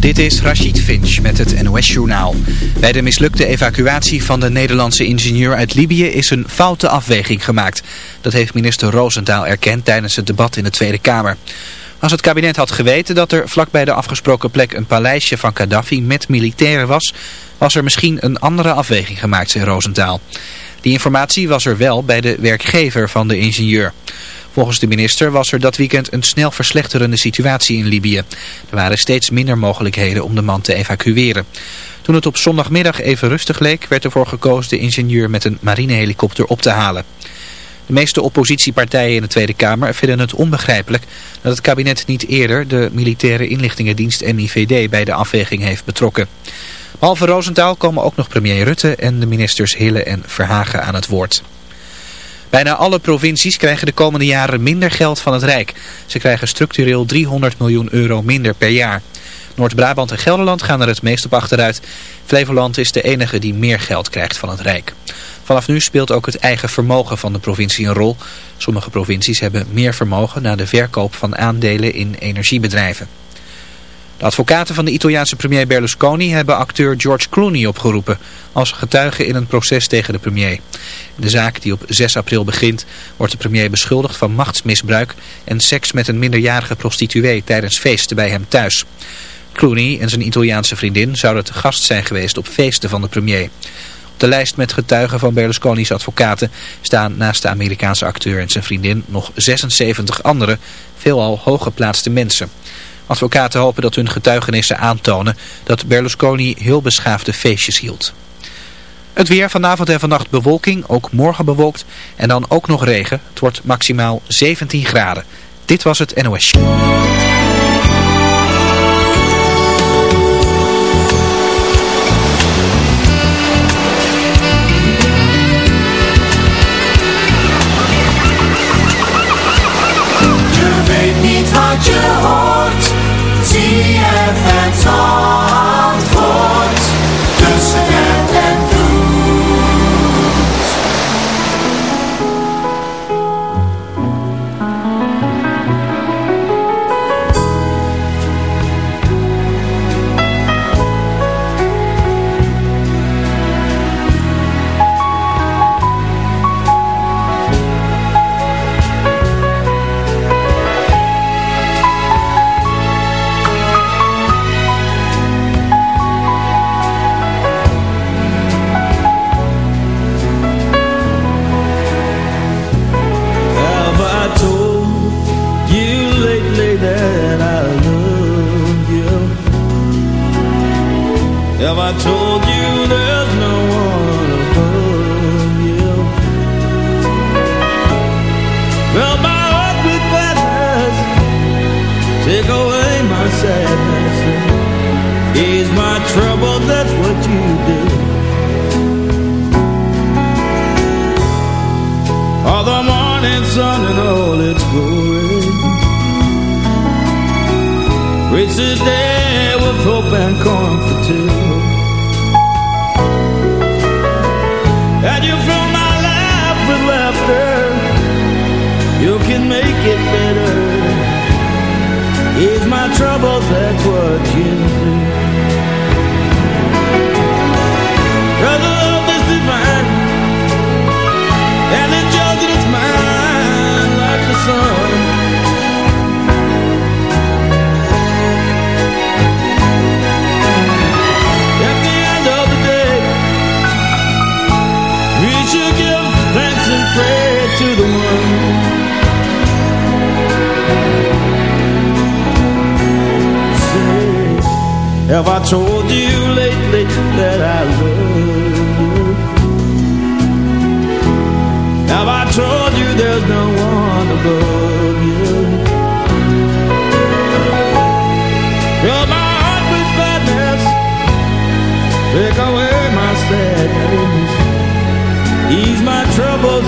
Dit is Rachid Finch met het NOS-journaal. Bij de mislukte evacuatie van de Nederlandse ingenieur uit Libië is een foute afweging gemaakt. Dat heeft minister Roosentaal erkend tijdens het debat in de Tweede Kamer. Als het kabinet had geweten dat er vlakbij de afgesproken plek een paleisje van Gaddafi met militairen was, was er misschien een andere afweging gemaakt, zei Roosentaal. Die informatie was er wel bij de werkgever van de ingenieur. Volgens de minister was er dat weekend een snel verslechterende situatie in Libië. Er waren steeds minder mogelijkheden om de man te evacueren. Toen het op zondagmiddag even rustig leek, werd ervoor gekozen de ingenieur met een marinehelikopter op te halen. De meeste oppositiepartijen in de Tweede Kamer vinden het onbegrijpelijk dat het kabinet niet eerder de militaire inlichtingendienst MIVD bij de afweging heeft betrokken. Behalve Roosentaal komen ook nog premier Rutte en de ministers Hille en Verhagen aan het woord. Bijna alle provincies krijgen de komende jaren minder geld van het Rijk. Ze krijgen structureel 300 miljoen euro minder per jaar. Noord-Brabant en Gelderland gaan er het meest op achteruit. Flevoland is de enige die meer geld krijgt van het Rijk. Vanaf nu speelt ook het eigen vermogen van de provincie een rol. Sommige provincies hebben meer vermogen na de verkoop van aandelen in energiebedrijven. De advocaten van de Italiaanse premier Berlusconi hebben acteur George Clooney opgeroepen als getuige in een proces tegen de premier. In de zaak die op 6 april begint wordt de premier beschuldigd van machtsmisbruik en seks met een minderjarige prostituee tijdens feesten bij hem thuis. Clooney en zijn Italiaanse vriendin zouden te gast zijn geweest op feesten van de premier. Op de lijst met getuigen van Berlusconi's advocaten staan naast de Amerikaanse acteur en zijn vriendin nog 76 andere, veelal hooggeplaatste mensen. Advocaten hopen dat hun getuigenissen aantonen dat Berlusconi heel beschaafde feestjes hield. Het weer vanavond en vannacht bewolking, ook morgen bewolkt en dan ook nog regen. Het wordt maximaal 17 graden. Dit was het NOS. Je weet niet wat je. ZFM Zandvoort.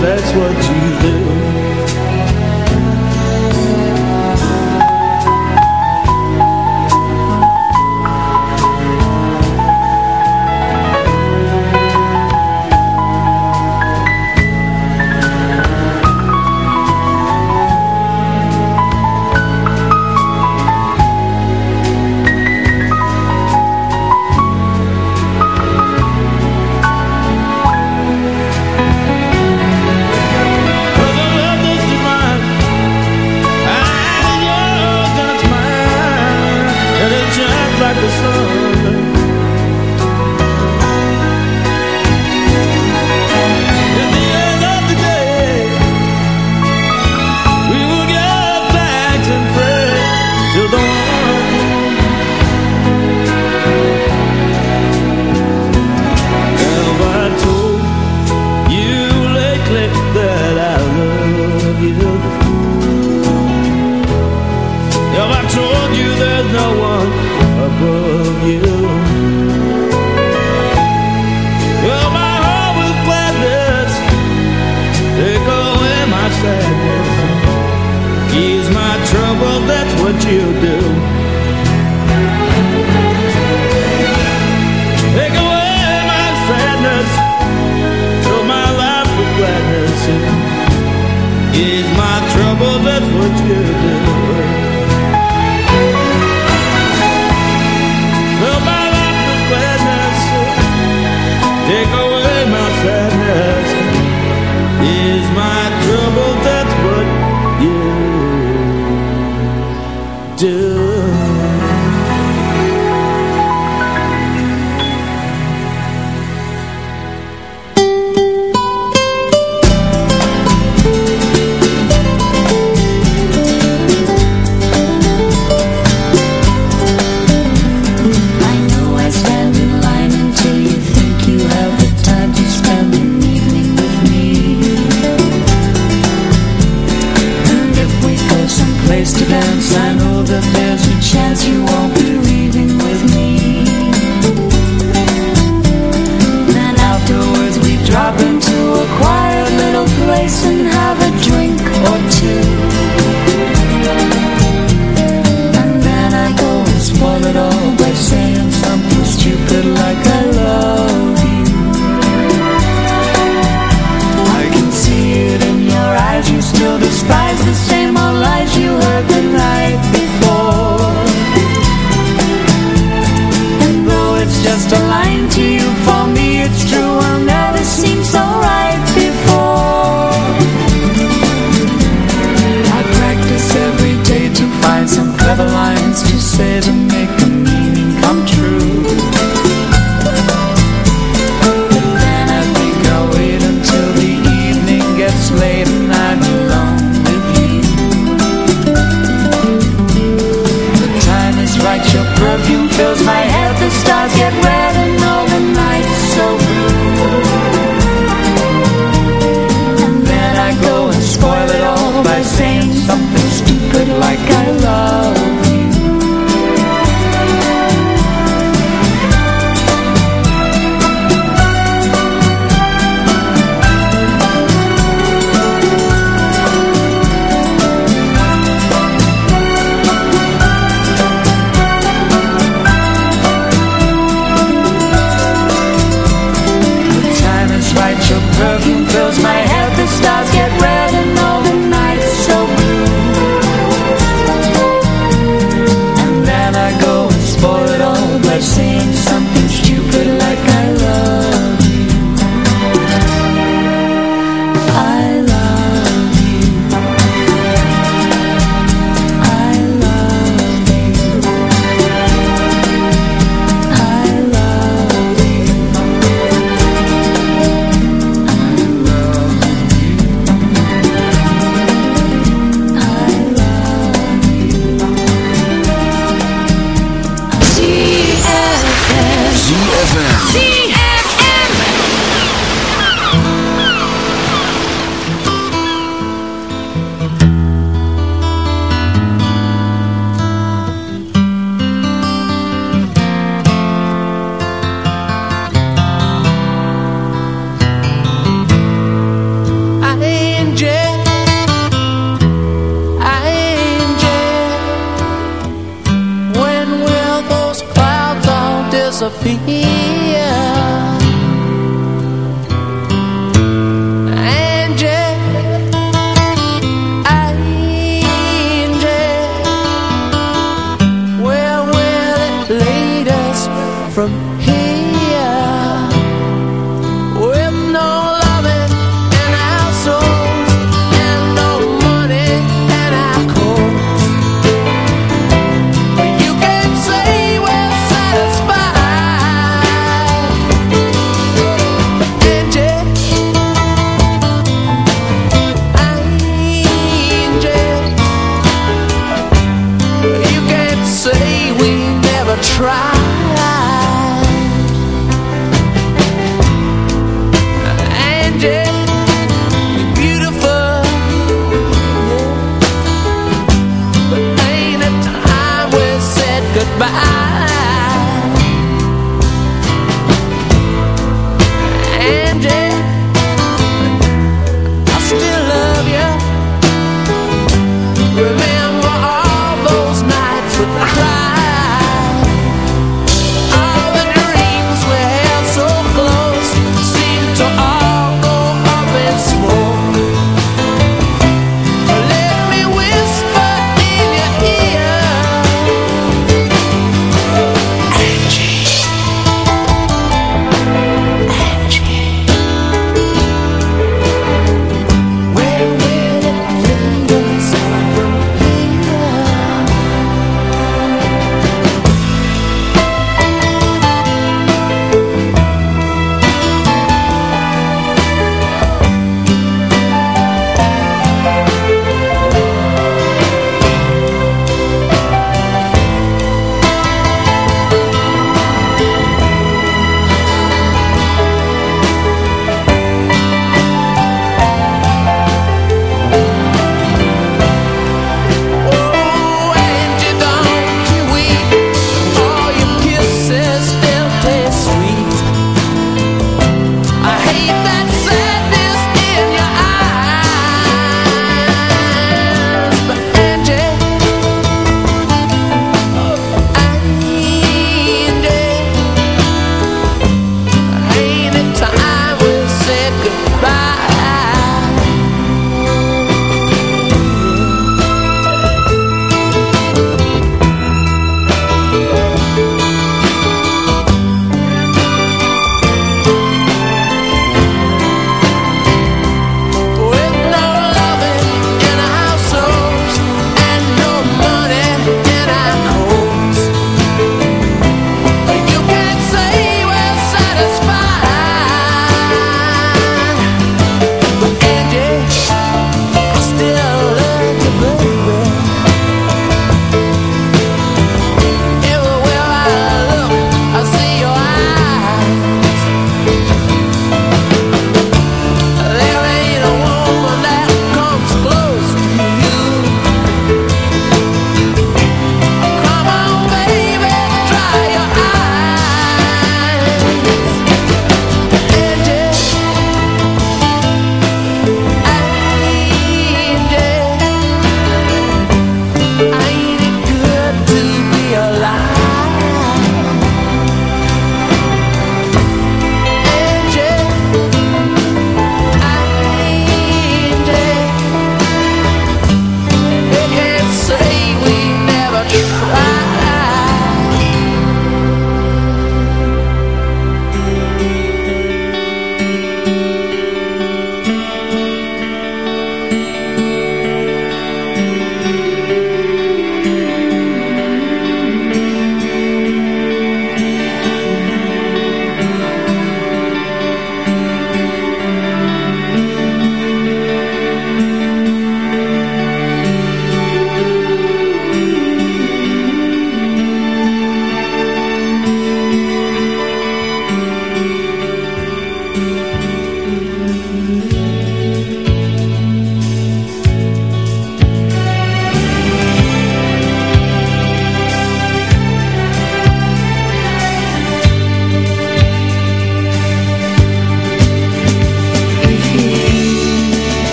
That's what you do.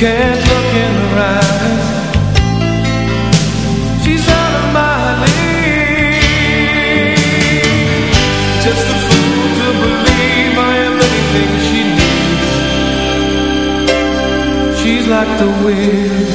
can't look in her eyes. She's out of my league. Just a fool to believe I she needs. She's like the wind.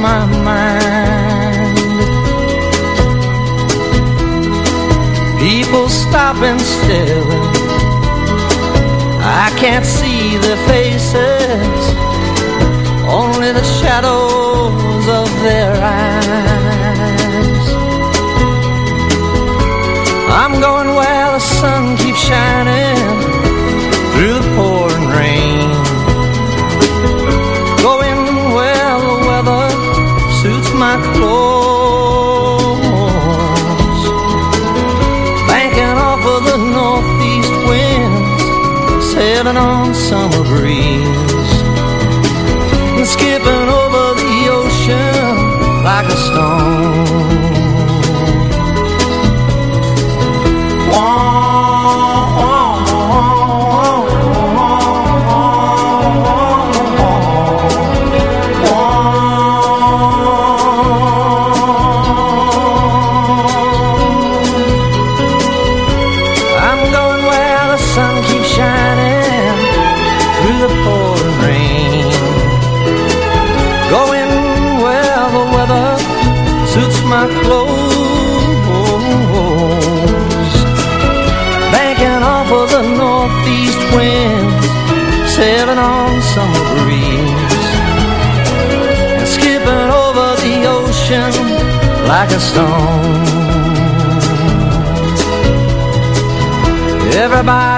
my mind. People stopping still. I can't see their faces. a stone Everybody